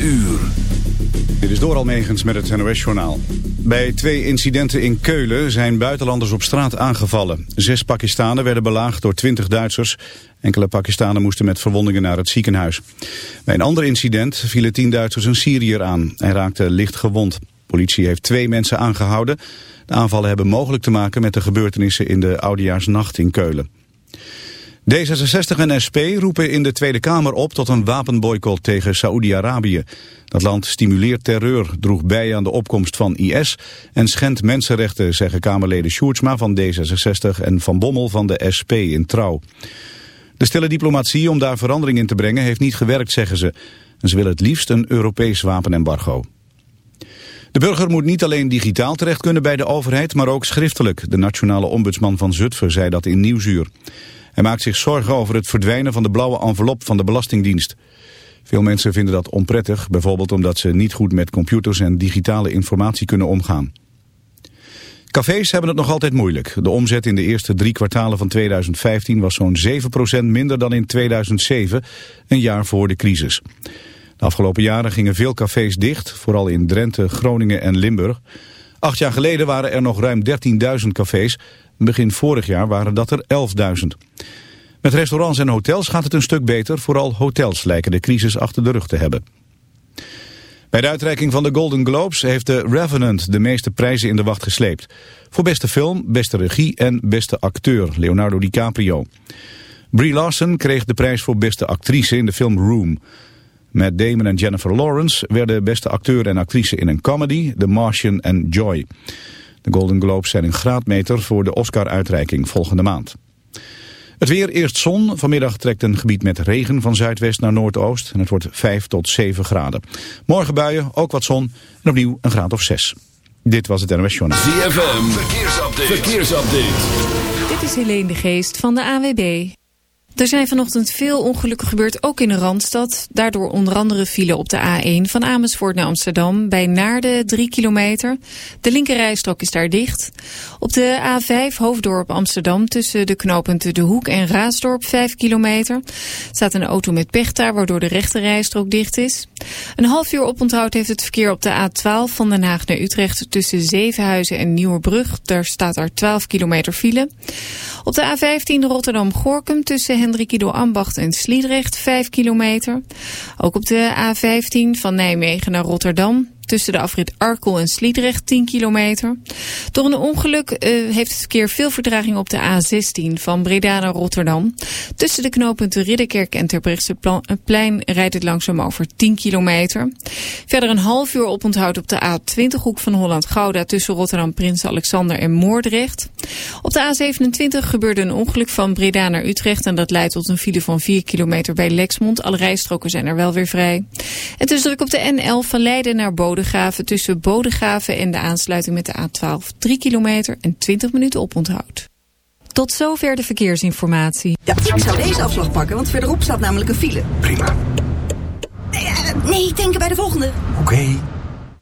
uur. Dit is door Almegens met het NOS-journaal. Bij twee incidenten in Keulen zijn buitenlanders op straat aangevallen. Zes Pakistanen werden belaagd door twintig Duitsers. Enkele Pakistanen moesten met verwondingen naar het ziekenhuis. Bij een ander incident vielen tien Duitsers een Syriër aan. Hij raakte licht gewond. Politie heeft twee mensen aangehouden. De aanvallen hebben mogelijk te maken met de gebeurtenissen in de Oudejaarsnacht in Keulen. D66 en SP roepen in de Tweede Kamer op tot een wapenboycott tegen Saoedi-Arabië. Dat land stimuleert terreur, droeg bij aan de opkomst van IS en schendt mensenrechten, zeggen Kamerleden Sjoerdsma van D66 en Van Bommel van de SP in Trouw. De stille diplomatie om daar verandering in te brengen heeft niet gewerkt, zeggen ze. En ze willen het liefst een Europees wapenembargo. De burger moet niet alleen digitaal terecht kunnen bij de overheid, maar ook schriftelijk. De nationale ombudsman van Zutphen zei dat in Nieuwsuur. Hij maakt zich zorgen over het verdwijnen van de blauwe envelop van de Belastingdienst. Veel mensen vinden dat onprettig, bijvoorbeeld omdat ze niet goed met computers en digitale informatie kunnen omgaan. Cafés hebben het nog altijd moeilijk. De omzet in de eerste drie kwartalen van 2015 was zo'n 7% minder dan in 2007, een jaar voor de crisis. De afgelopen jaren gingen veel cafés dicht, vooral in Drenthe, Groningen en Limburg. Acht jaar geleden waren er nog ruim 13.000 cafés. Begin vorig jaar waren dat er 11.000. Met restaurants en hotels gaat het een stuk beter. Vooral hotels lijken de crisis achter de rug te hebben. Bij de uitreiking van de Golden Globes heeft de Revenant de meeste prijzen in de wacht gesleept. Voor beste film, beste regie en beste acteur, Leonardo DiCaprio. Brie Larson kreeg de prijs voor beste actrice in de film Room. Met Damon en Jennifer Lawrence werden beste acteur en actrice in een comedy, The Martian en Joy. De Golden Globes zijn een graadmeter voor de Oscar-uitreiking volgende maand. Het weer, eerst zon. Vanmiddag trekt een gebied met regen van zuidwest naar noordoost. En het wordt 5 tot 7 graden. Morgen buien, ook wat zon. En opnieuw een graad of 6. Dit was het NOS Journaal. ZFM, verkeersupdate. verkeersupdate. Dit is Helene de Geest van de AWB. Er zijn vanochtend veel ongelukken gebeurd, ook in de Randstad. Daardoor onder andere file op de A1 van Amersfoort naar Amsterdam... bij Naarden 3 kilometer. De linkerrijstrook is daar dicht. Op de A5 Hoofddorp Amsterdam tussen de knooppunten De Hoek en Raasdorp 5 kilometer. staat een auto met pech daar, waardoor de rechterrijstrook dicht is. Een half uur oponthoud heeft het verkeer op de A12 van Den Haag naar Utrecht... tussen Zevenhuizen en Nieuwerbrug. Daar staat er 12 kilometer file. Op de A15 Rotterdam-Gorkum tussen Hendrikido Ambacht en Sliedrecht 5 kilometer. Ook op de A15 van Nijmegen naar Rotterdam tussen de afrit Arkel en Sliedrecht 10 kilometer. Door een ongeluk uh, heeft het verkeer veel vertraging op de A16 van Breda naar Rotterdam. Tussen de knooppunten Ridderkerk en Terbrechtseplein rijdt het langzaam over 10 kilometer. Verder een half uur oponthoud op de A20 hoek van Holland-Gouda tussen Rotterdam, Prins Alexander en Moordrecht. Op de A27 gebeurde een ongeluk van Breda naar Utrecht en dat leidt tot een file van 4 kilometer bij Lexmond. Alle rijstroken zijn er wel weer vrij. Het is druk op de N11 van Leiden naar Boden Bodegraven tussen Bodegraven en de aansluiting met de A12 3 kilometer en 20 minuten oponthoud. Tot zover de verkeersinformatie. Ja, ik zou deze afslag pakken, want verderop staat namelijk een file. Prima. Nee, uh, nee denk bij de volgende. Oké.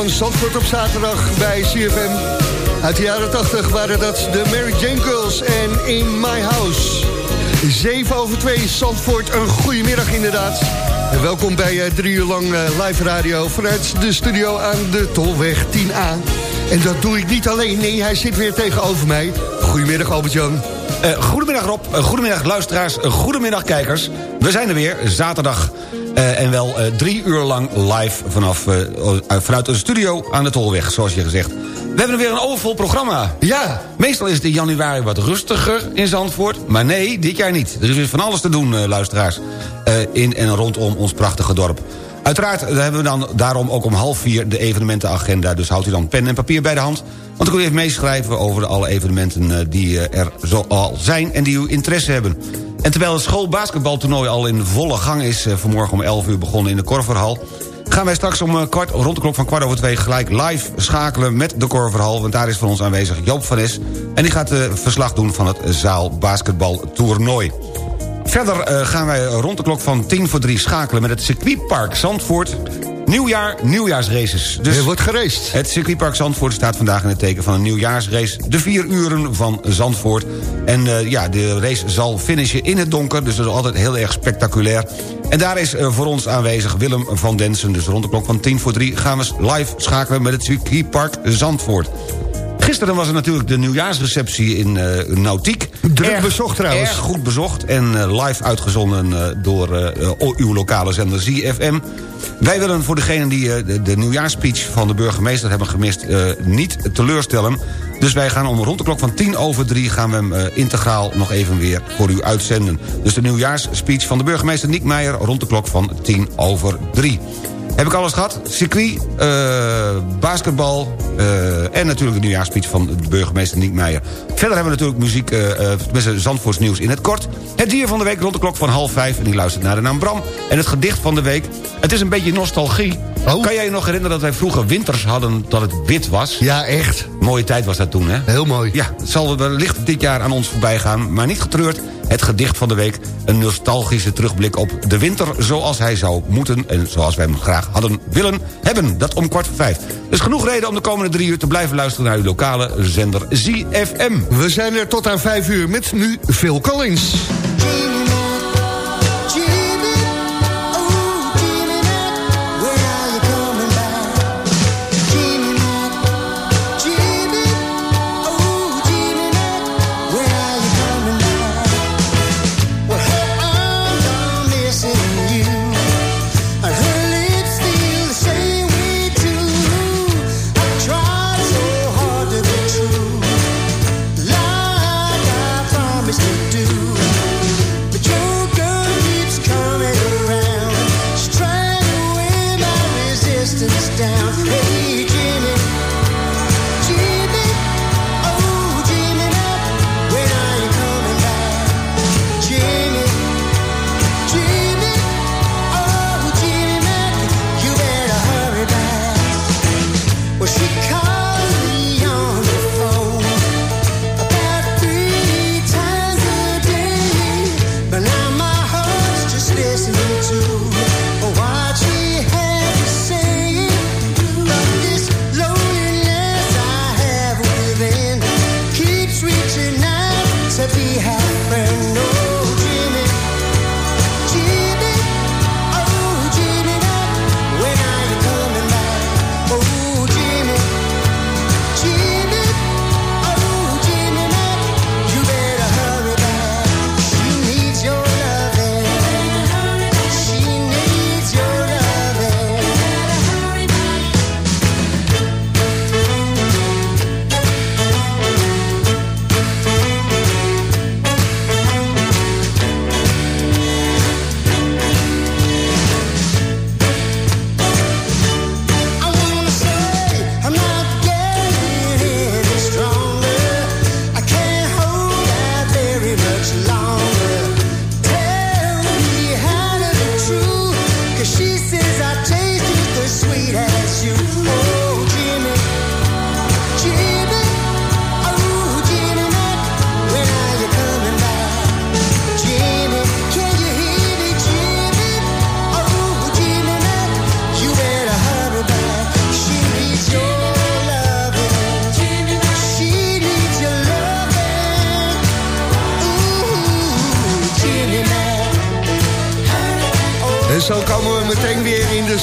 Van Zandvoort op zaterdag bij CFM. Uit de jaren 80 waren dat de Mary Jane Girls en In My House. 7 over 2 Zandvoort, een goede middag inderdaad. En welkom bij uh, drie uur lang uh, live radio vanuit de studio aan de Tolweg 10A. En dat doe ik niet alleen, nee, hij zit weer tegenover mij. Goedemiddag Albert-Jan. Uh, goedemiddag Rob, goedemiddag luisteraars, goedemiddag kijkers. We zijn er weer, zaterdag. En wel drie uur lang live vanaf, vanuit de studio aan de Tolweg, zoals je gezegd. We hebben weer een overvol programma. Ja. Meestal is het in januari wat rustiger in Zandvoort. Maar nee, dit jaar niet. Er is weer van alles te doen, luisteraars. in en rondom ons prachtige dorp. Uiteraard hebben we dan daarom ook om half vier de evenementenagenda. Dus houdt u dan pen en papier bij de hand. Want dan kun u even meeschrijven over alle evenementen die er zo al zijn... en die uw interesse hebben. En terwijl het schoolbasketbaltoernooi al in volle gang is... vanmorgen om 11 uur begonnen in de Korverhal... gaan wij straks om kwart, rond de klok van kwart over twee... gelijk live schakelen met de Korverhal... want daar is voor ons aanwezig Joop van Es... en die gaat verslag doen van het zaal basketbaltoernooi. Verder gaan wij rond de klok van 10 voor 3 schakelen... met het circuitpark Zandvoort. Nieuwjaar, nieuwjaarsraces. Dus er wordt gereest. Het circuitpark Zandvoort staat vandaag in het teken van een nieuwjaarsrace. De vier uren van Zandvoort. En uh, ja, de race zal finishen in het donker. Dus dat is altijd heel erg spectaculair. En daar is uh, voor ons aanwezig Willem van Densen. Dus rond de klok van 10 voor 3 gaan we live schakelen... met het circuitpark Zandvoort. Gisteren was er natuurlijk de nieuwjaarsreceptie in uh, Nautiek. Druk erg, bezocht trouwens. Erg goed bezocht en uh, live uitgezonden uh, door uw lokale zender ZFM. Wij willen voor degenen die de, de nieuwjaarspeech van de burgemeester hebben gemist... niet teleurstellen. Dus wij gaan om rond de klok van tien over drie... gaan we hem integraal nog even weer voor u uitzenden. Dus de nieuwjaarsspeech van de burgemeester Niek Meijer... rond de klok van tien over drie. Heb ik alles gehad? Circuit, uh, basketbal uh, en natuurlijk de nieuwjaarspeech van de burgemeester Niek Meijer. Verder hebben we natuurlijk muziek, uh, uh, Zandvoorts nieuws in het kort. Het dier van de week rond de klok van half vijf. En die luistert naar de naam Bram. En het gedicht van de week. Het is een beetje nostalgie. Oh. Kan jij je nog herinneren dat wij vroeger winters hadden dat het wit was? Ja, echt. Mooie tijd was dat toen, hè? Heel mooi. Ja, het zal wellicht dit jaar aan ons voorbij gaan. Maar niet getreurd, het gedicht van de week. Een nostalgische terugblik op de winter zoals hij zou moeten... en zoals wij hem graag hadden willen hebben. Dat om kwart voor vijf. Dus genoeg reden om de komende drie uur te blijven luisteren... naar uw lokale zender ZFM. We zijn er tot aan vijf uur met nu Phil Collins.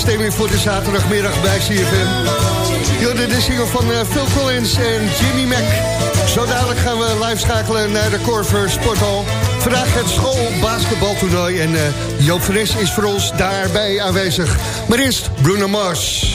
Stemming voor de zaterdagmiddag bij CFM. Jullie de single van eh, Phil Collins en Jimmy Mac. Zo dadelijk gaan we live schakelen naar de Corver Sporthal. Vandaag het schoolbasketbaltoernooi en uh, Joop Fres is voor ons daarbij aanwezig. Maar eerst Bruno Mars.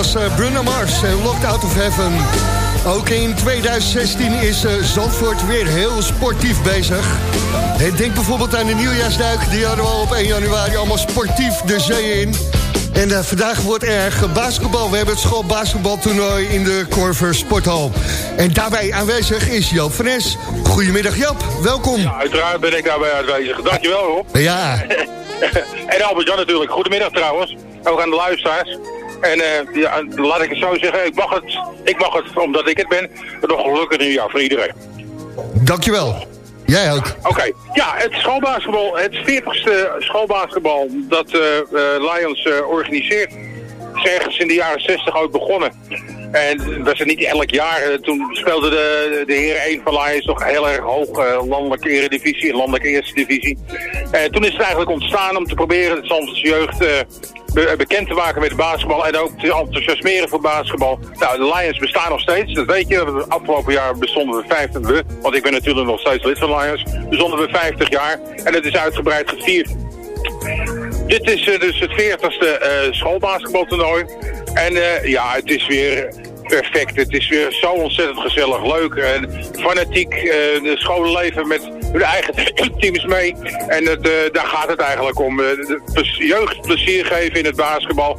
Was uh, Bruno Mars en Locked Out of Heaven. Ook in 2016 is uh, Zandvoort weer heel sportief bezig. denk bijvoorbeeld aan de nieuwjaarsduik. Die hadden we al op 1 januari allemaal sportief de zee in. En uh, vandaag wordt er basketbal. We hebben het schoolbasketbaltoernooi in de Corver Sporthal. En daarbij aanwezig is Joop van Es. Goedemiddag Joop, welkom. Ja, uiteraard ben ik daarbij aanwezig. Dankjewel Rob. Ja. en Albert-Jan natuurlijk. Goedemiddag trouwens. Ook aan de luisteraars. En uh, ja, laat ik het zo zeggen, ik mag het, ik mag het omdat ik het ben, nog gelukkig nieuwjaar voor iedereen. Dankjewel. Jij ook. Oké, ja, het schoolbasketbal, het 40ste schoolbasketbal dat uh, Lions organiseert, is ergens in de jaren 60 ook begonnen. En dat is niet elk jaar. Toen speelde de, de heren 1 van Lions nog heel erg hoog uh, landelijke eredivisie landelijke eerste divisie. En toen is het eigenlijk ontstaan om te proberen de Zandvoortse jeugd bekend te maken met basketbal en ook te enthousiasmeren voor basketbal. Nou, de Lions bestaan nog steeds, dat weet je. Het afgelopen jaar bestonden we 50, we, want ik ben natuurlijk nog steeds lid van Lions, bestonden we 50 jaar en het is uitgebreid gevierd. Dit is uh, dus het 40ste uh, schoolbasketbaltoernooi. En uh, ja, het is weer perfect. Het is weer zo ontzettend gezellig, leuk en fanatiek. eh, de scholenleven met hun eigen teams mee. En eh, daar gaat het eigenlijk om. Eh, jeugd plezier geven in het basketbal.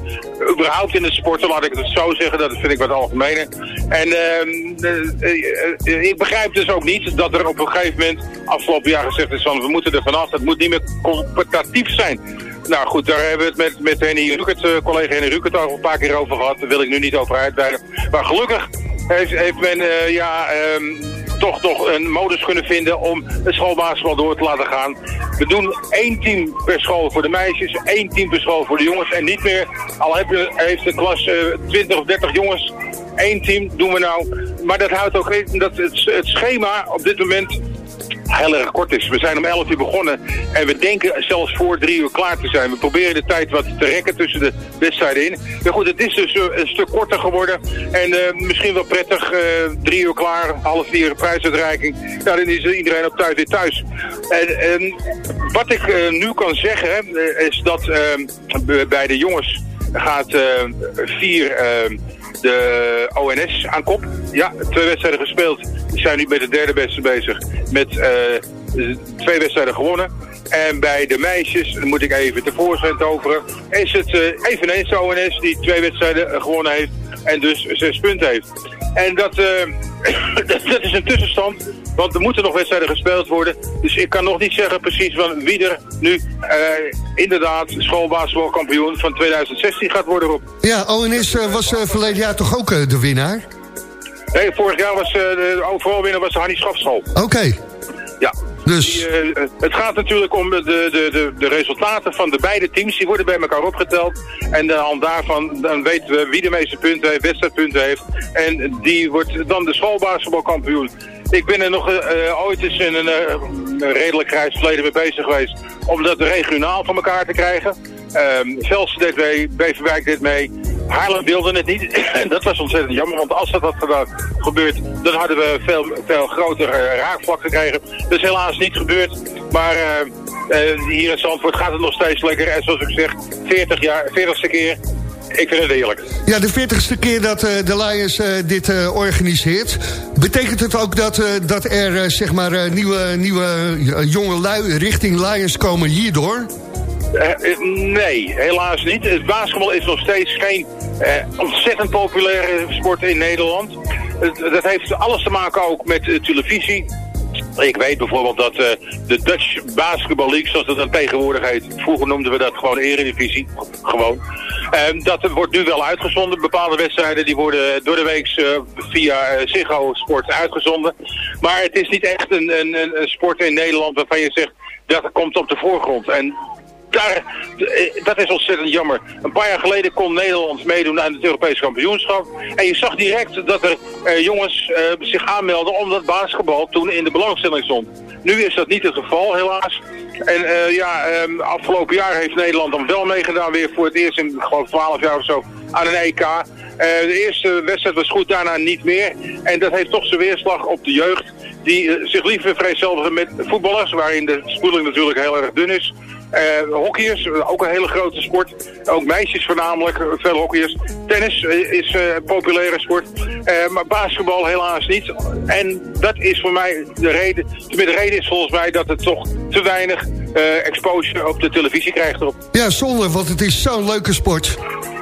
Überhaupt in het sporten, laat ik het zo zeggen. Dat vind ik wat algemener. En ehm, eh, eh, eh, ik begrijp dus ook niet dat er op een gegeven moment afgelopen jaar gezegd is van we moeten er vanaf. Het moet niet meer competitief zijn. Nou goed, daar hebben we het met, met Henny Rukert, eh, collega Henny Rukert al een paar keer over gehad. Daar wil ik nu niet over uitweiden. Maar gelukkig heeft, heeft men eh, ja, ehm, toch nog een modus kunnen vinden om het schoolbasketbal door te laten gaan. We doen één team per school voor de meisjes, één team per school voor de jongens. En niet meer, al je, heeft de klas eh, 20 of 30 jongens, één team doen we nou. Maar dat houdt ook in dat het, het schema op dit moment heel erg kort is. We zijn om 11 uur begonnen en we denken zelfs voor drie uur klaar te zijn. We proberen de tijd wat te rekken tussen de wedstrijden in. Maar goed, het is dus eh, een stuk korter geworden. En eh, misschien wel prettig, eh, drie uur klaar, half vier prijsuitreiking. Ja, dan is iedereen op tijd weer thuis. En, en wat ik nu kan zeggen, is dat bij de jongens gaat vier... de ONS aan kop. Ja, twee wedstrijden gespeeld. Zijn nu met de derde beste bezig. Met eh, twee wedstrijden gewonnen. En bij de meisjes, moet ik even tevoorschijn toveren, is het eh, eveneens de ONS die twee wedstrijden eh, gewonnen heeft en dus zes punten heeft. En dat, dat is een tussenstand, want er moeten nog wedstrijden gespeeld worden. Dus ik kan nog niet zeggen precies van wie er nu eh, inderdaad schoolbasketbalkampioen van 2016 gaat worden op. Ja, ONS eh, was eh, verleden jaar toch ook de winnaar? Nee, vorig jaar was de overal winnaar was de Hannie Schafschool. Oké, Ja. dus... Die, het gaat natuurlijk om de, de, de, de resultaten van de beide teams. Die worden bij elkaar opgeteld. En hand daarvan dan weten we wie de meeste punten heeft, wedstrijdpunten heeft. En die wordt dan de schoolbasketbalkampioen. Ik ben er nog eh, eh, ooit eens in een, eh, redelijk grijs verleden mee bezig geweest. Om dat regionaal van elkaar te krijgen. Ehm Velsen deed mee, Beverwijk deed mee. Haarlem wilde het niet. dat was ontzettend jammer, want als dat had gedaan, gebeurd, dan hadden we veel, veel groter raakvlak gekregen. Dat is helaas niet gebeurd. Maar hier in Zandvoort gaat het nog steeds lekker. En zoals ik zeg, 40 jaar, 40ste keer. Ik vind het heerlijk. Ja, de 40ste keer dat eh, de Lions eh, dit eh, organiseert. Betekent het ook dat, dat er zeg maar nieuwe, nieuwe jonge lui richting Lions komen hierdoor? Nee, helaas niet. Het basketbal is nog steeds geen ontzettend populaire sport in Nederland. Dat heeft alles te maken ook met televisie. Ik weet bijvoorbeeld dat eh, de Dutch Basketball League, zoals dat dan tegenwoordig heet, vroeger noemden we dat gewoon eredivisie, gewoon. Ehm, dat wordt nu wel uitgezonden. Bepaalde wedstrijden die worden door de week eh, via eh, Ziggo Sport uitgezonden. Maar het is niet echt een, een, een, een sport in Nederland waarvan je zegt, dat komt op de voorgrond. En daar, eh, dat is ontzettend jammer. Een paar jaar geleden kon Nederland meedoen aan het Europees kampioenschap. En je zag direct dat er eh, jongens eh, zich aanmelden omdat basketbal toen in de belangstelling stond. Nu is dat niet het geval, helaas. En eh, ja, ehm, afgelopen jaar heeft Nederland dan wel meegedaan, weer voor het eerst in geloof 12 jaar of zo, aan een EK. Eh, de eerste wedstrijd was goed, daarna niet meer. En dat heeft toch zijn weerslag op de jeugd, die zich liever vereenzelvigen met voetballers, waarin de spoeling natuurlijk heel erg dun is. Eh hockeyers, eh, ook een hele grote sport. Ook meisjes voornamelijk, veel hockeyers. Tennis eh, is eh, een populaire sport. Maar basketbal helaas niet. En dat is voor mij de reden. De reden is volgens mij dat het toch te weinig exposure op de televisie krijgt erop. Ja, zonde, want het is zo'n leuke sport.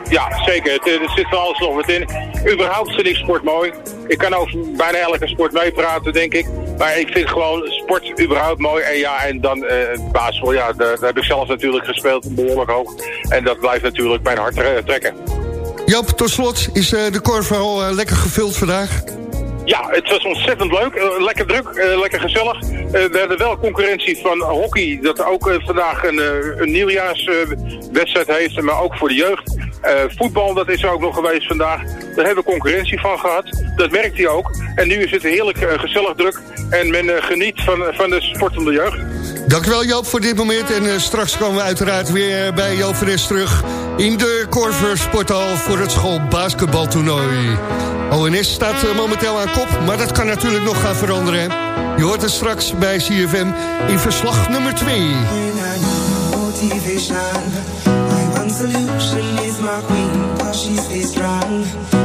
Ja, zeker. Het, eh, er zit van alles nog wat in. Überhaupt vind ik sport mooi. Ik kan over bijna elke sport meepraten, denk ik. Maar ik vind gewoon sport überhaupt mooi. En ja, en dan eh basketbal, ja, daar, daar heb ik zelf natuurlijk gespeeld, behoorlijk hoog. En dat blijft natuurlijk mijn hart eh, trekken. Joop, tot slot, is eh, de korfbal eh, lekker gevuld vandaag? Ja, het was ontzettend leuk. eh, lekker druk, eh, lekker gezellig. Eh, we hadden wel concurrentie van hockey, dat ook vandaag een, een nieuwjaarswedstrijd heeft, maar ook voor de jeugd. Voetbal, dat is er ook nog geweest vandaag. Daar hebben we concurrentie van gehad. Dat merkt hij ook. En nu is het heerlijk gezellig druk. En men geniet van, van de sportende jeugd. Dankjewel Joop voor dit moment. En eh, straks komen we uiteraard weer bij Joop terug... in de Corver Sporthal voor het schoolbasketbaltoernooi. ONS staat eh, momenteel aan kop, maar dat kan natuurlijk nog gaan veranderen. Je hoort het straks bij CFM in verslag nummer 2. motivation. My one solution is my queen, cause she stays strong.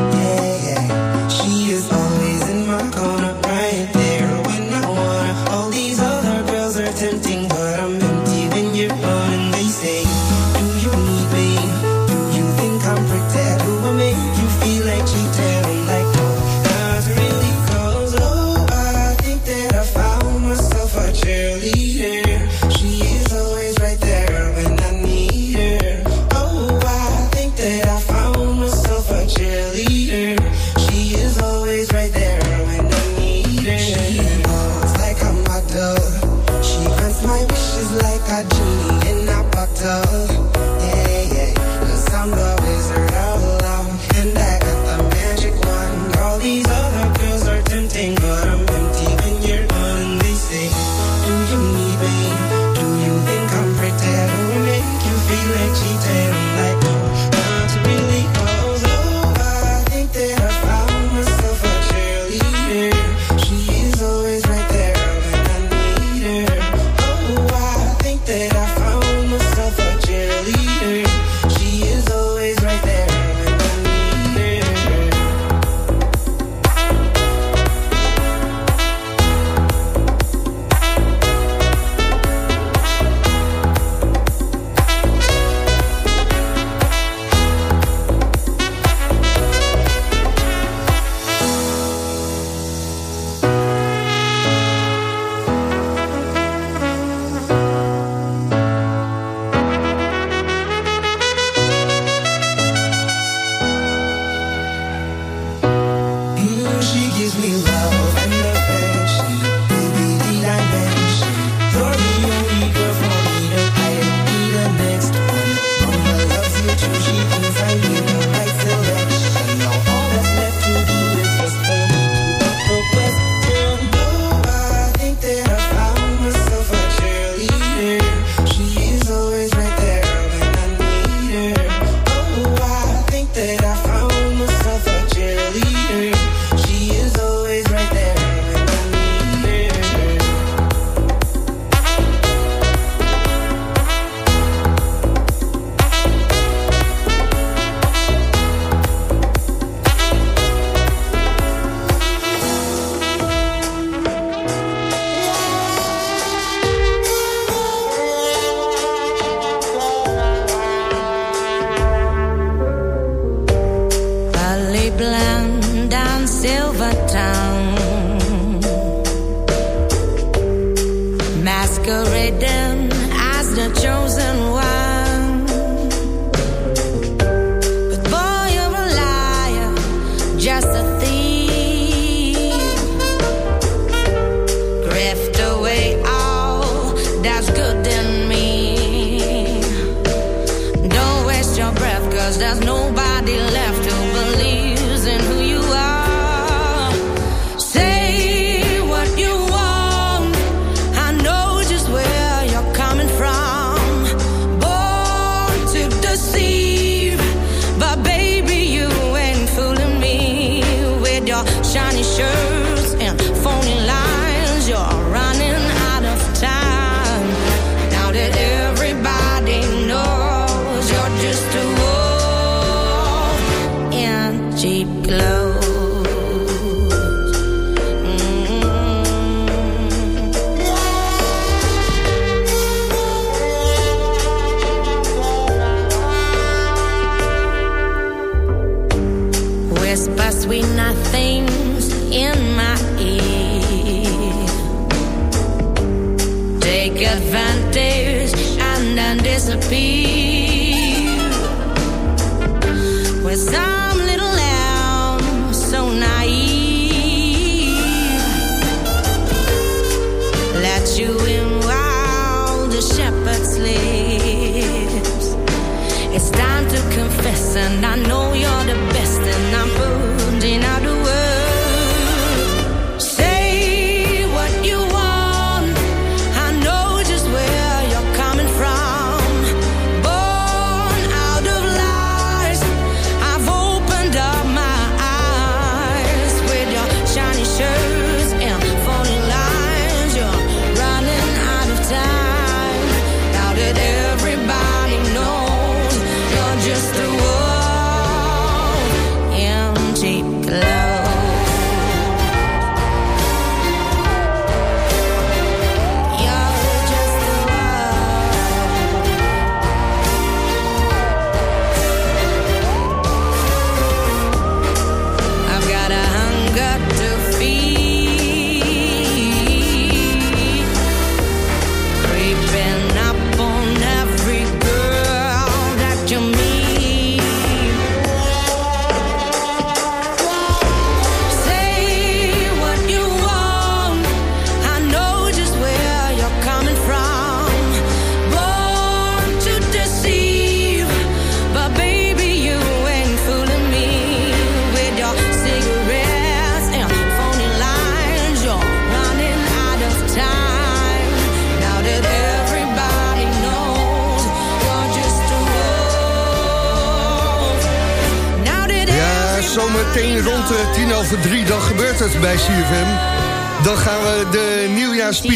Blend.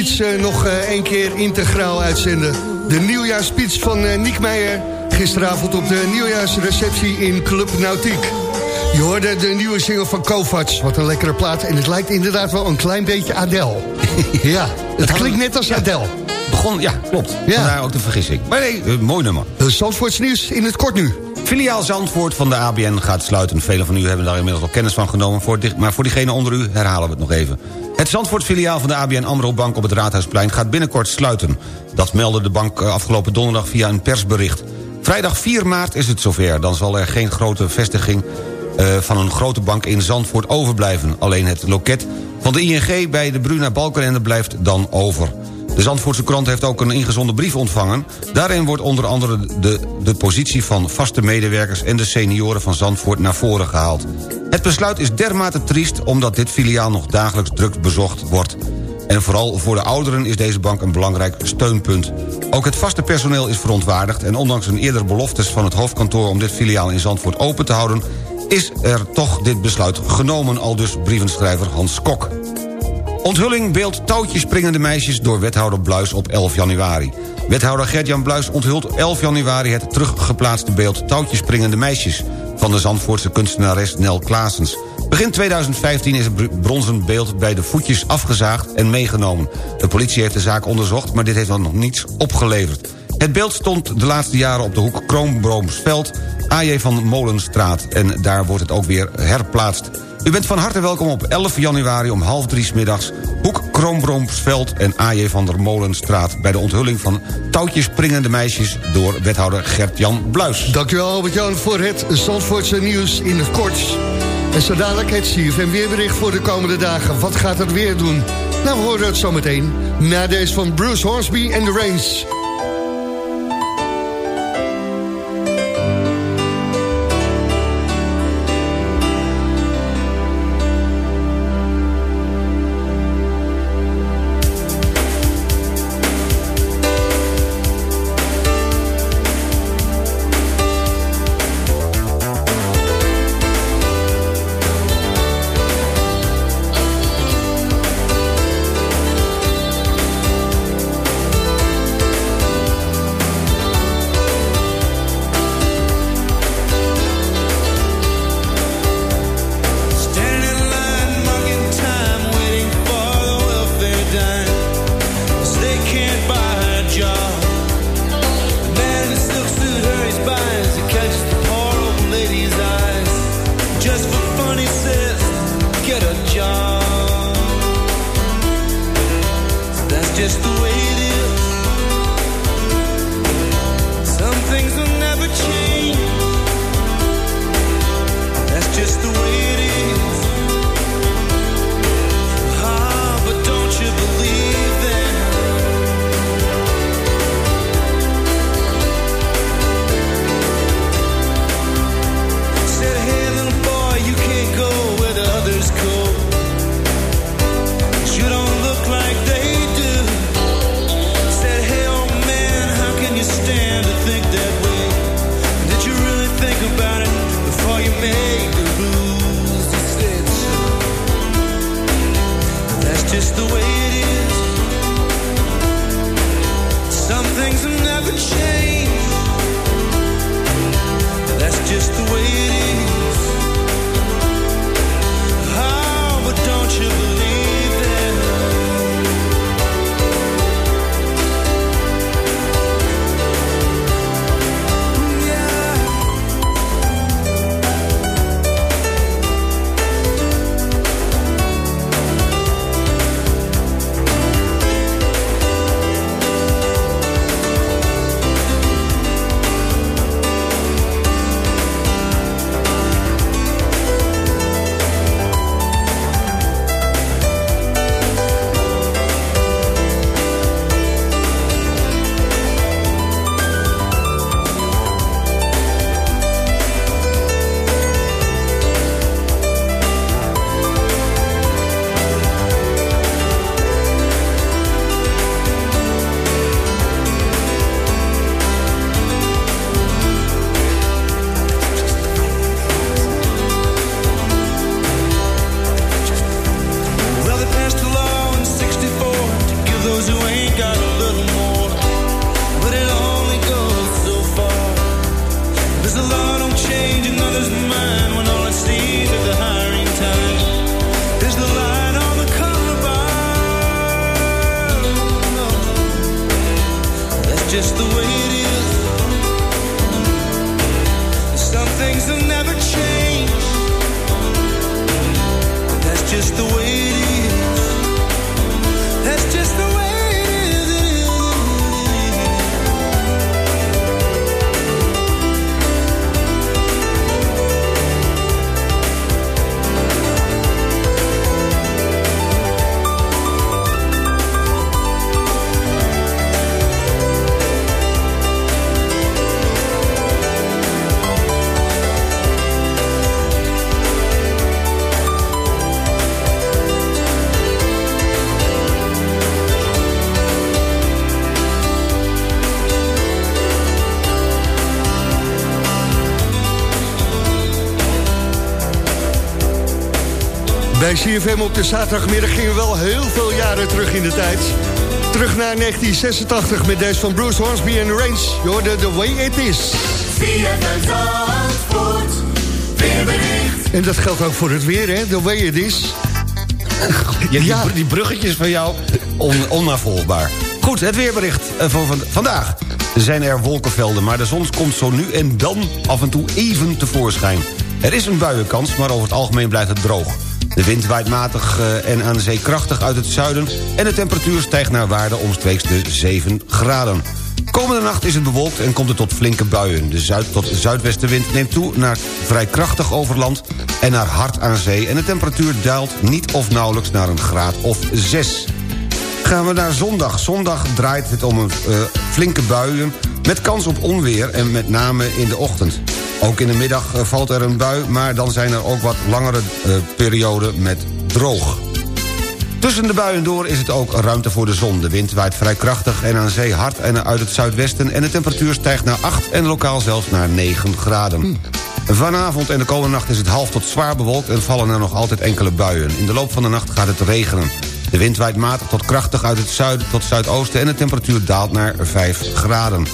speech eh, nog eh, één keer integraal uitzenden. De nieuwjaarspeech van eh, Niek Meijer. Gisteravond op de nieuwjaarsreceptie in Club Nautiek. Je hoorde de nieuwe single van Kovacs. Wat een lekkere plaat. En het lijkt inderdaad wel een klein beetje Adele. ja, het klinkt net als Adele. Begon, ja, klopt. Ja. Vandaar ook de vergissing. Maar nee, mooi nummer. De Zandvoorts nieuws in het kort nu. Filiaal Zandvoort van de ABN gaat sluiten. Velen van u hebben daar inmiddels al kennis van genomen. Voor maar voor diegenen onder u herhalen we het nog even. Het Zandvoort filiaal van de ABN AMRO Bank op het Raadhuisplein gaat binnenkort sluiten. Dat meldde de bank eh, afgelopen donderdag via een persbericht. Vrijdag 4 maart is het zover. Dan zal er geen grote vestiging eh, van een grote bank in Zandvoort overblijven. Alleen het loket van de ING bij de Bruna Balkenende blijft dan over. De Zandvoortse krant heeft ook een ingezonden brief ontvangen. Daarin wordt onder andere de, de positie van vaste medewerkers... en de senioren van Zandvoort naar voren gehaald. Het besluit is dermate triest omdat dit filiaal nog dagelijks druk bezocht wordt. En vooral voor de ouderen is deze bank een belangrijk steunpunt. Ook het vaste personeel is verontwaardigd... en ondanks een eerdere beloftes van het hoofdkantoor... om dit filiaal in Zandvoort open te houden... is er toch dit besluit genomen, al dus brievenschrijver Hans Kok. Onthulling beeld touwtjes springende meisjes door wethouder Bluis op 11 januari. Wethouder Gert-Jan Bluis onthult 11 januari het teruggeplaatste beeld touwtjes springende meisjes van de Zandvoortse kunstenares Nel Klaasens. Begin 2015 is het bronzen beeld bij de voetjes afgezaagd en meegenomen. De politie heeft de zaak onderzocht, maar dit heeft dan nog niets opgeleverd. Het beeld stond de laatste jaren op de hoek Kroonbroomsveld... AJ van Molenstraat en daar wordt het ook weer herplaatst. U bent van harte welkom op 11 januari om half drie middags... Hoek Kroonbroomsveld en AJ van der Molenstraat... bij de onthulling van touwtjes springende meisjes... door wethouder Gert-Jan Bluis. Dankjewel Albert-Jan voor het Zandvoortse nieuws in het kort. En zo dadelijk het CFM weerbericht voor de komende dagen. Wat gaat het weer doen? Nou, we horen het zometeen. Na deze van Bruce Hornsby en The Rains. Bij CFM op de zaterdagmiddag gingen we wel heel veel jaren terug in de tijd. Terug naar 1986 met deze van Bruce Hornsby en The Range. Je hoorde The Way It Is. En dat geldt ook voor het weer, hè? The Way It Is. Ja, die, die bruggetjes van jou, on, onnavolgbaar. Goed, het weerbericht eh, voor van, vandaag. Er zijn er wolkenvelden, maar de zon komt zo nu en dan af en toe even tevoorschijn. Er is een buienkans, maar over het algemeen blijft het droog. De wind waait matig eh, en aan de zee krachtig uit het zuiden... en de temperatuur stijgt naar waarde omstreeks de 7 graden. Komende nacht is het bewolkt en komt het tot flinke buien. De zuid- tot zuidwestenwind neemt toe naar vrij krachtig over land... en naar hard aan zee en de temperatuur daalt niet of nauwelijks naar een graad of 6. Gaan we naar zondag. Zondag draait het om een eh, flinke buien... met kans op onweer en met name in de ochtend. Ook in de middag eh, valt er een bui... maar dan zijn er ook wat langere eh, perioden met droog. Tussen de buien door is het ook ruimte voor de zon. De wind waait vrij krachtig en aan zee hard en uit het zuidwesten... en de temperatuur stijgt naar 8 en lokaal zelfs naar 9 graden. Vanavond en de komende nacht is het half tot zwaar bewolkt... en vallen er nog altijd enkele buien. In de loop van de nacht gaat het regenen. De wind waait matig tot krachtig uit het zuiden tot zuidoosten... en de temperatuur daalt naar 5 graden.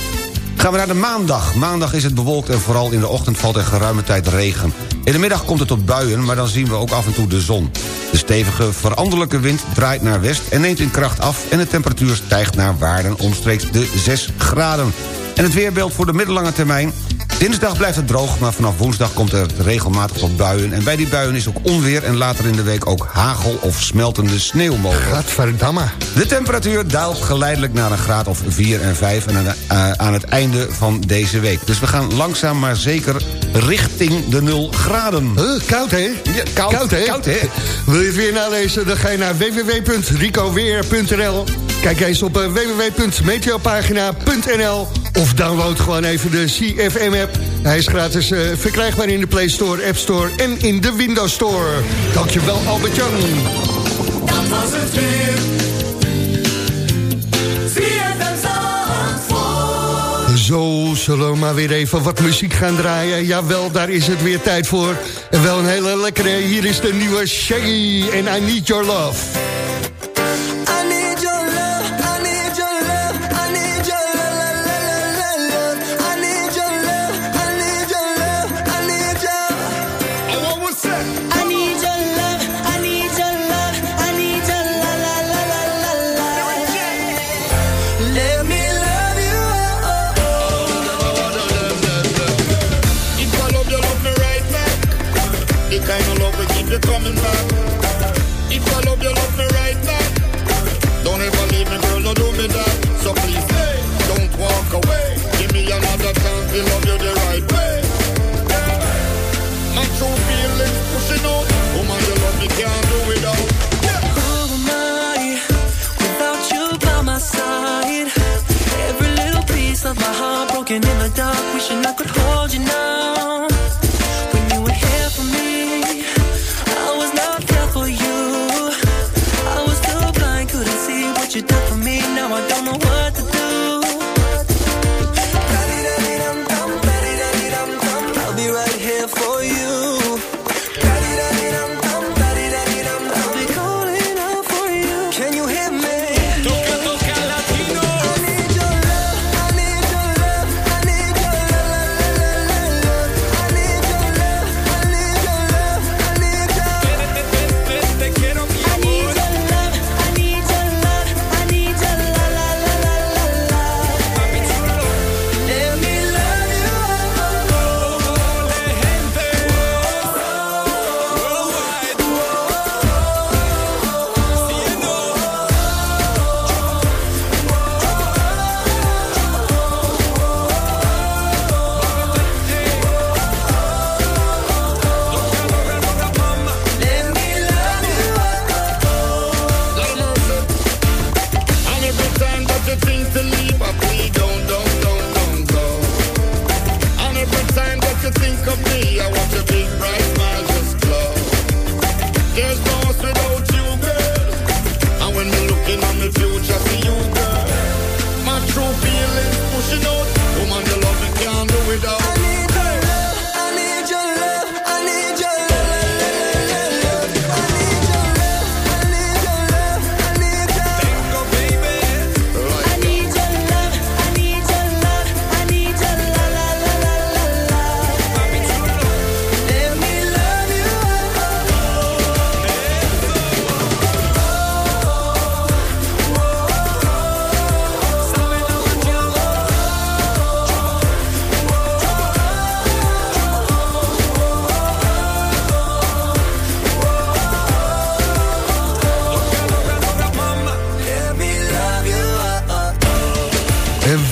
Gaan we naar de maandag. Maandag is het bewolkt en vooral in de ochtend valt er geruime tijd regen. In de middag komt het tot buien, maar dan zien we ook af en toe de zon. De stevige veranderlijke wind draait naar west en neemt in kracht af... en de temperatuur stijgt naar waarden omstreeks de 6 graden. En het weerbeeld voor de middellange termijn... Dinsdag blijft het droog, maar vanaf woensdag komt er regelmatig tot buien... en bij die buien is ook onweer en later in de week ook hagel of smeltende sneeuw mogelijk. Gadverdamme. De temperatuur daalt geleidelijk naar een graad of 4 en 5 en aan, eh, aan het einde van deze week. Dus we gaan langzaam maar zeker richting de 0 graden. Huh, koud, hè? Ja, koud, Koud, hè? Koud, hè? Wil je het weer nalezen? Dan ga je naar www.ricoweer.nl Kijk eens op eh, www.meteopagina.nl Of download gewoon even de CFM-app. Hij is gratis eh, verkrijgbaar in de Play Store, App Store en in de Windows Store. Dankjewel, Albert-Jan. Dat was het weer. Zo zullen we maar weer even wat muziek gaan draaien. Jawel, daar is het weer tijd voor. En wel een hele lekkere. Hier is de nieuwe Shaggy en I Need Your Love.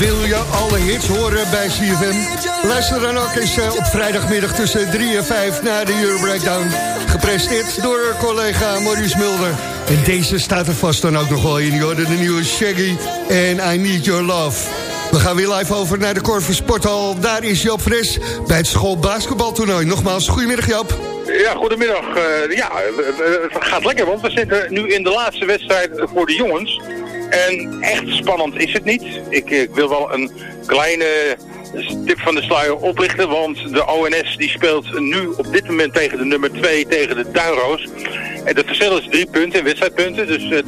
Wil je alle hits horen bij CFM? Luister dan ook eens eh, op vrijdagmiddag tussen 3 en 5 naar de Euro Breakdown. Gepresteerd door collega Maurice Mulder. En deze staat er vast dan ook nog wel in. hoor. De nieuwe Shaggy en I Need Your Love. We gaan weer live over naar de Corver Sporthal. Daar is Joop Fres bij het schoolbasketbaltoernooi. Nogmaals, goedemiddag Joop. Ja, goedemiddag. Eh, ja, het gaat lekker, want we zitten nu in de laatste wedstrijd voor de jongens. En echt spannend is het niet. Ik, ik wil wel een kleine tip van de sluier oplichten, want de ONS die speelt nu op dit moment tegen de nummer 2, tegen de Duinroos. En het verschil is drie punten wedstrijdpunten, dus eh,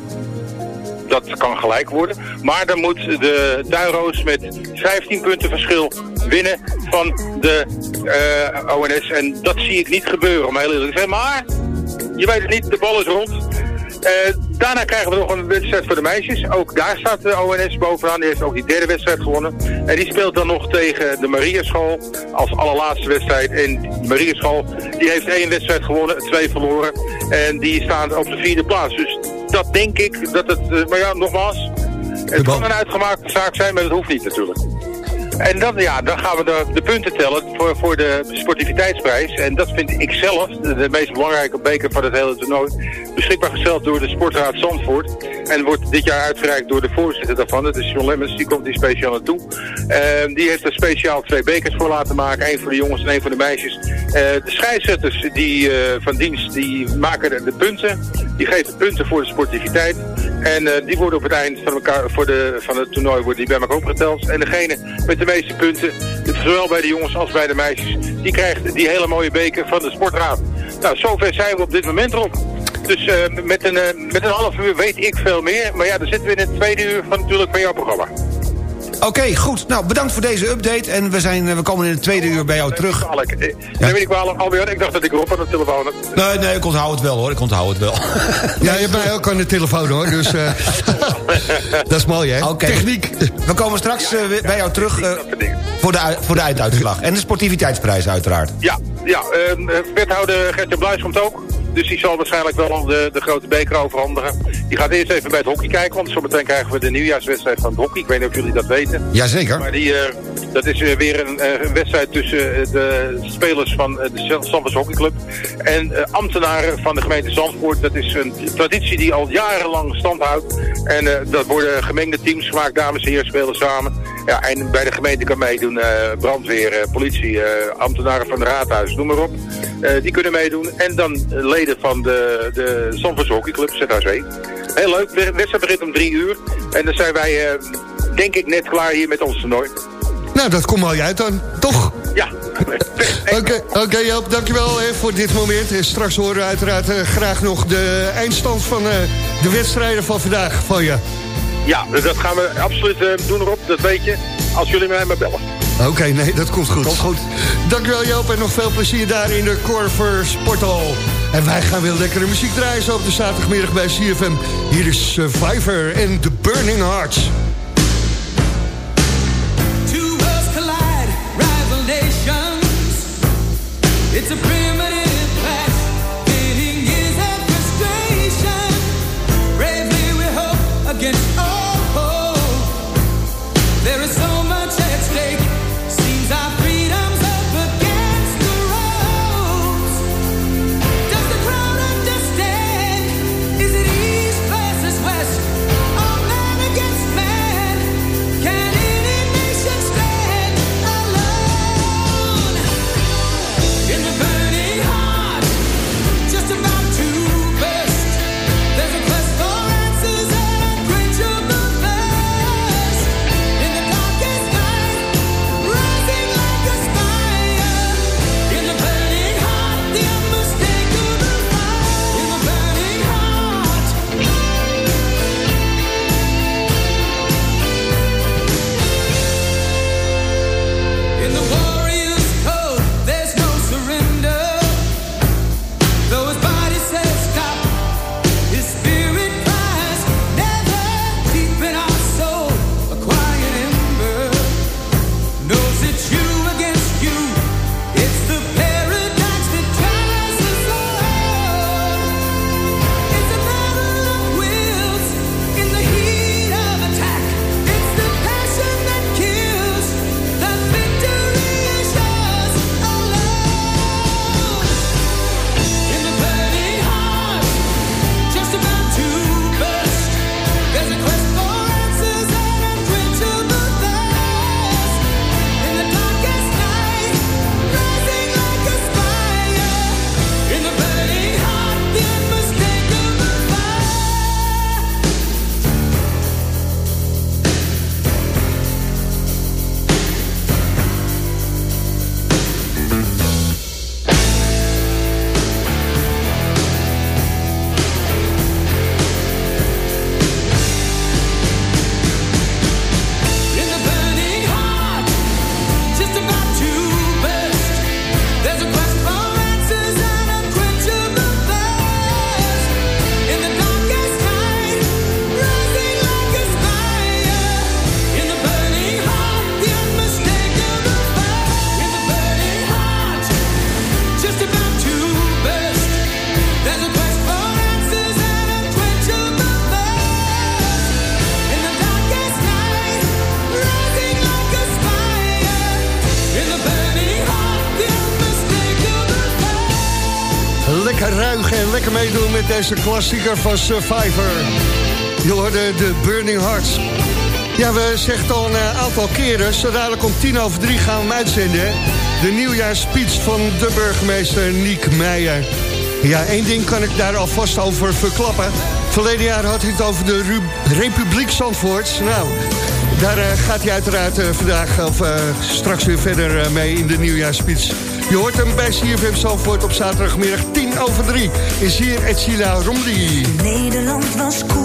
dat kan gelijk worden. Maar dan moet de Duinroos met 15 punten verschil winnen van de eh, ONS. En dat zie ik niet gebeuren, om heel eerlijk te zijn. Maar je weet het niet, de bal is rond. Eh, daarna krijgen we nog een wedstrijd voor de meisjes. Ook daar staat de ONS bovenaan. Die heeft ook die derde wedstrijd gewonnen. En die speelt dan nog tegen de Mariaschool als allerlaatste wedstrijd. En de Mariaschool die heeft één wedstrijd gewonnen, twee verloren. En die staan op de vierde plaats. Dus dat denk ik dat het... eh, maar ja, nogmaals. Het kan een uitgemaakte zaak zijn, maar dat hoeft niet natuurlijk. En dan, ja, dan gaan we de, de punten tellen voor, voor de sportiviteitsprijs. En dat vind ik zelf de, de meest belangrijke beker van het hele toernooi. Beschikbaar gesteld door de Sportraad Zandvoort. En wordt dit jaar uitgereikt door de voorzitter daarvan. Dat is John Lemmens, die komt hier speciaal naartoe. Ehm, die heeft er speciaal twee bekers voor laten maken. één voor de jongens en één voor de meisjes. Eh, de scheidsrechters die, eh, van dienst die maken de, de punten. Die geven punten voor de sportiviteit. En eh, die worden op het eind van, elkaar, voor de, van het toernooi worden die bij elkaar opgeteld. En degene met de meeste punten, zowel bij de jongens als bij de meisjes, die krijgt die hele mooie beker van de sportraad. Nou, zover zijn we op dit moment erop. Dus eh, met, een, eh, met een half uur weet ik veel meer. Maar ja, dan zitten we in het tweede uur van natuurlijk van jouw programma. Oké, goed. Nou, bedankt voor deze update. En we, zijn, eh, we komen in het tweede uur bij jou terug. Nee, weet ik wel, Alweer, ik dacht dat ik erop aan de telefoon had. Nee, nee, ik onthoud het wel hoor. Ik onthoud het wel. Ja, je hebt mij ook aan de telefoon hoor, dus eh, dat is mooi hè. Oké. Techniek. We komen straks eh, bij jou terug eh, voor, de, voor de einduitslag. En de sportiviteitsprijs uiteraard. Ja, ja eh, wethouder Gertje Bluis komt ook. Dus die zal waarschijnlijk wel de, de grote beker overhandigen. Die gaat eerst even bij het hockey kijken, want zometeen krijgen we de nieuwjaarswedstrijd van het hockey. Ik weet niet of jullie dat weten. Jazeker. Maar die, eh, dat is eh, weer een, eh, een wedstrijd tussen de spelers van de Zandvoorts Hockeyclub en ambtenaren van de gemeente Zandvoort. Dat is een traditie die al jarenlang stand houdt. En dat worden gemengde teams gemaakt, dames en heren spelen samen. Ja, en bij de gemeente kan meedoen eh, brandweer, eh, politie, eh, ambtenaren van het raadhuis, noem maar op. Die kunnen meedoen. En dan leden van de, de Zandvoorts Hockeyclub, ZHC. Heel leuk, de wedstrijd begint om drie uur. En dan zijn wij, denk ik, net klaar hier met ons toernooi. Nou, dat komt mooi uit dan, toch? Ja. Oké, oké Joop, dankjewel hè, voor dit moment. En straks horen we uiteraard eh, graag nog de eindstand van eh, de wedstrijden van vandaag van je. Ja, dus dat gaan we absoluut eh, doen erop, dat weet je. Als jullie mij maar bellen. Oké, nee, dat komt goed. Komt goed. Dankjewel Joop en nog veel plezier daar in de Corver Sporthal. En wij gaan weer lekkere muziek draaien zo op de zaterdagmiddag bij CFM. Hier is Survivor en The Burning Hearts. Deze klassieker van Survivor. Je hoorde de Burning Hearts. Ja, we zeggen al een eh, aantal keren. Zo dadelijk om tien over drie gaan we uitzenden. De nieuwjaarsspeech van de burgemeester Niek Meijer. Ja, één ding kan ik daar alvast over verklappen. Verleden jaar had hij het over de Republiek Zandvoort. Nou, daar eh, gaat hij uiteraard eh, vandaag of straks weer verder mee in de nieuwjaarsspeech. Je hoort hem bij CFM Zandvoort op zaterdagmiddag 10 over 3. Is hier Etsila Romli. Nederland was koel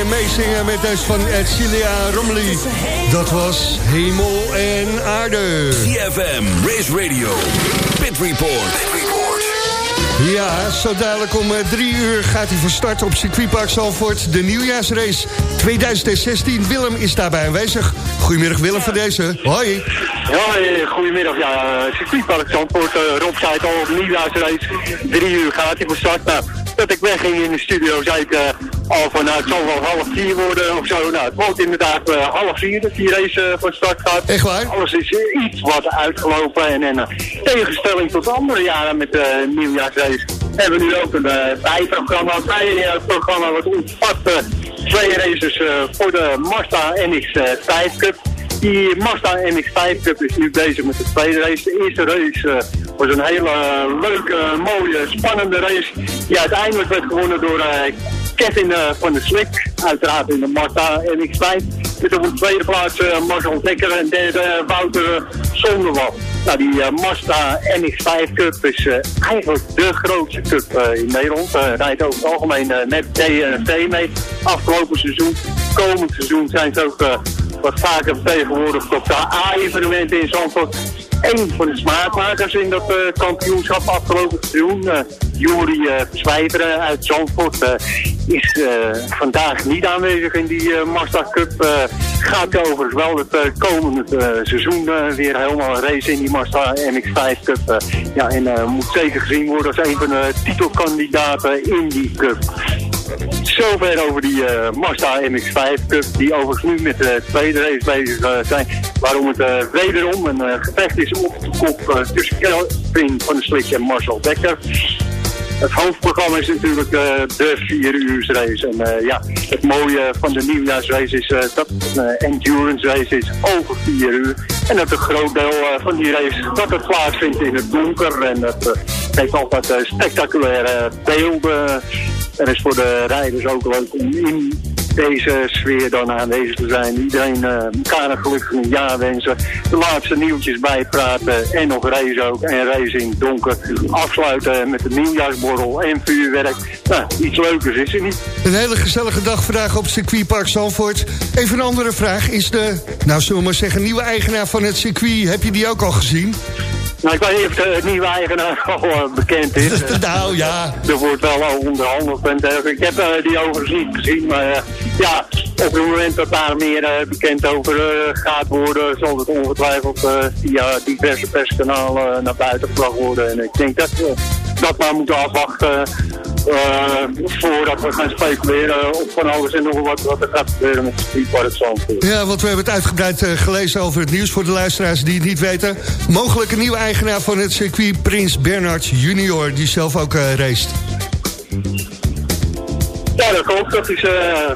en meezingen met deze van Edcilia Romli. Dat was Hemel en Aarde. CFM, Race Radio, Pit Report. Ja, zo dadelijk om eh, drie uur gaat hij van start op circuitpark Zalvoort. De nieuwjaarsrace 2016. Willem is daarbij aanwezig. Goedemiddag Willem van deze. Hoi. Ja, eh, goedemiddag. Ja, eh, circuitpark Zandvoort. eh, Rob zei het al, nieuwjaarsrace. Drie uur gaat hij van start. Nou, dat ik wegging in de studio, zei ik al van, nou, het zal wel half vier worden of zo. Nou, het wordt inderdaad eh, half vier dat die race eh, van start gaat. Echt waar? Alles is eh, iets wat uitgelopen. En in tegenstelling tot andere jaren met de nieuwjaarsrace hebben we nu ook een bijprogramma. Een bijprogramma wat eh, twee races voor de Mazda NX-5 Cup. Die Mazda MX-5 Cup is nu bezig met de tweede race. De eerste race was een hele leuke, mooie, spannende race. Die uiteindelijk werd gewonnen door Kevin eh, van der Slik. Uiteraard in de Mazda MX-5. Met op de tweede plaats eh, Marcel Dekker en derde eh, Wouter uh, Zonderwal. Nou, die eh, Mazda MX-5 Cup is eigenlijk de grootste cup in Nederland. Rijdt over het algemeen met DNT mee. Afgelopen seizoen, komend seizoen zijn ze ook... wat vaker vertegenwoordigd op de A-evenementen in Zandvoort. Een van de smaakmakers in dat eh, kampioenschap afgelopen seizoen, uh, Juri uh, Zwijveren uit Zandvoort, eh, is eh, vandaag niet aanwezig in die eh, Mazda Cup. Eh, gaat overigens wel het eh, komende eh, seizoen eh, weer helemaal race in die Mazda MX-5 Cup. eh. ja, en eh, moet zeker gezien worden als een van de titelkandidaten in die cup. Zover over die eh, Mazda MX-5 Cup, die overigens nu met de tweede race bezig eh, zijn. Waarom het eh, wederom een eh, gevecht is op de kop eh, tussen Kelvin van der Slik en Marcel Dekker. het hoofdprogramma is natuurlijk de 4 uur race. En ja, het mooie van de nieuwjaarsrace is dat het endurance race is over 4 uur. En dat een groot deel van die race dat het plaatsvindt in het donker. En dat geeft altijd spectaculaire beelden. En is voor de rijders ook leuk om in deze sfeer dan aanwezig te zijn. Iedereen eh, elkaar een gelukkig nieuwjaar wensen. De laatste nieuwtjes bijpraten en nog race ook. En race in het donker. Afsluiten met de nieuwjaarsborrel en vuurwerk. Nou, iets leukers is er niet. Een hele gezellige dag vandaag op circuitpark Zandvoort. Even een andere vraag. Is de, nou zullen we maar zeggen, nieuwe eigenaar van het circuit... heb je die ook al gezien? Nou, ik weet niet of de nieuwe eigenaar al eh, bekend is. nou ja. Er wordt wel al onderhandeld en dergelijke. Ik heb eh, die overigens niet gezien, maar eh, ja, op het moment dat daar meer eh, bekend over eh, gaat worden, zal het ongetwijfeld eh, via diverse perskanalen naar buiten gebracht worden. En ik denk dat we dat maar moeten afwachten eh, voordat we gaan speculeren op van alles en nog wat, wat er gaat gebeuren met het Zandvoort. Ja, want we hebben het uitgebreid eh, gelezen over het nieuws voor de luisteraars die het niet weten. Mogelijk een nieuwe eigenaar van het circuit, Prins Bernhard junior, die zelf ook eh race. Ja, dat klopt. Dat is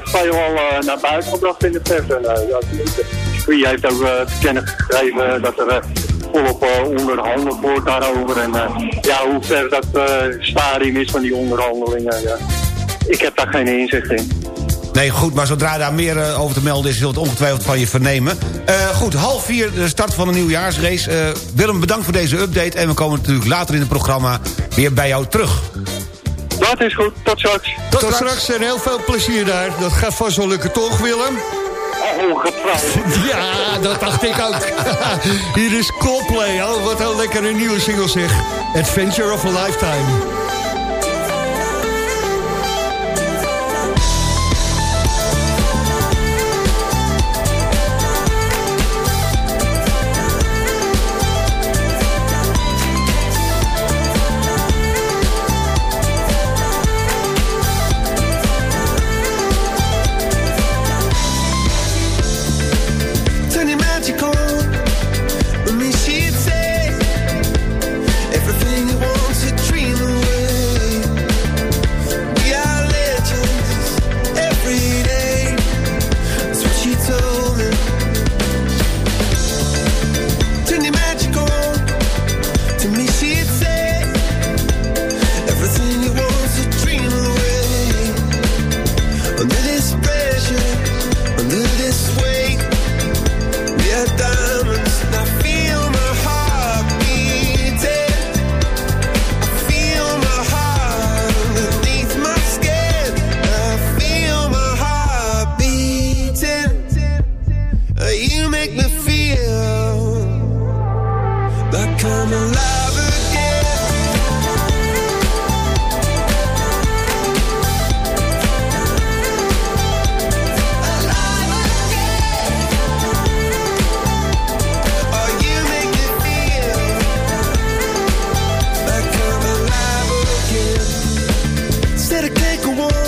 veelal eh, naar buiten gebracht in de pers. En, eh, ja, het circuit heeft ook te kennen gegeven dat er volop eh, onderhandeld wordt daarover. En eh, ja, hoe ver dat eh, stadium is van die onderhandelingen, ja. ik heb daar geen inzicht in. Nee, goed, maar zodra daar meer over te melden is... zult het ongetwijfeld van je vernemen. Eh, goed, half vier, de start van de nieuwjaarsrace. Eh, Willem, bedankt voor deze update. En we komen natuurlijk later in het programma weer bij jou terug. Dat is goed, tot straks. Tot, straks en heel veel plezier daar. Dat gaat vast wel lukken, toch Willem? Ja, dat dacht ik ook. Hier is Coldplay. Oh, wat een lekkere nieuwe single zeg. Adventure of a Lifetime. gotta take a walk.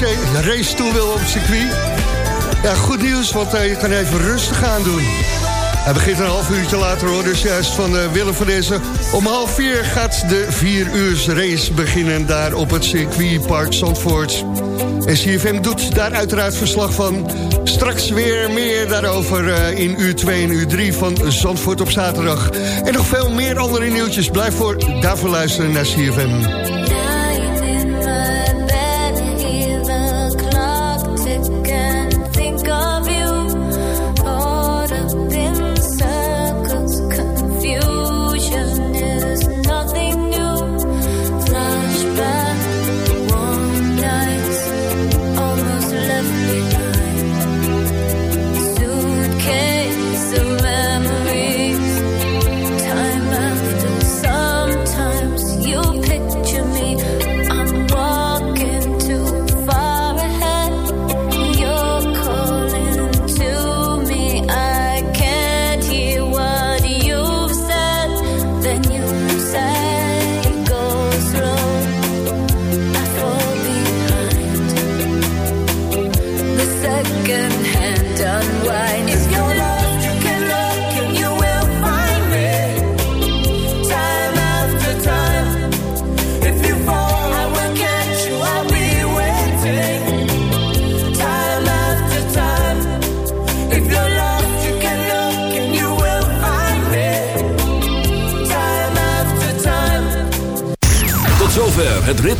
Nieuwjaarsrace toe wil op het circuit. Ja, goed nieuws, want eh, je kan even rustig aan doen. Hij begint een half uurtje later hoor, dus juist van eh, Willem van deze. Om half vier gaat de vier uurs race beginnen daar op het circuitpark Zandvoort. En CFM doet daar uiteraard verslag van. Straks weer meer daarover eh, in uur 2 en uur 3 van Zandvoort op zaterdag. En nog veel meer andere nieuwtjes. Blijf voor, daarvoor luisteren naar CFM.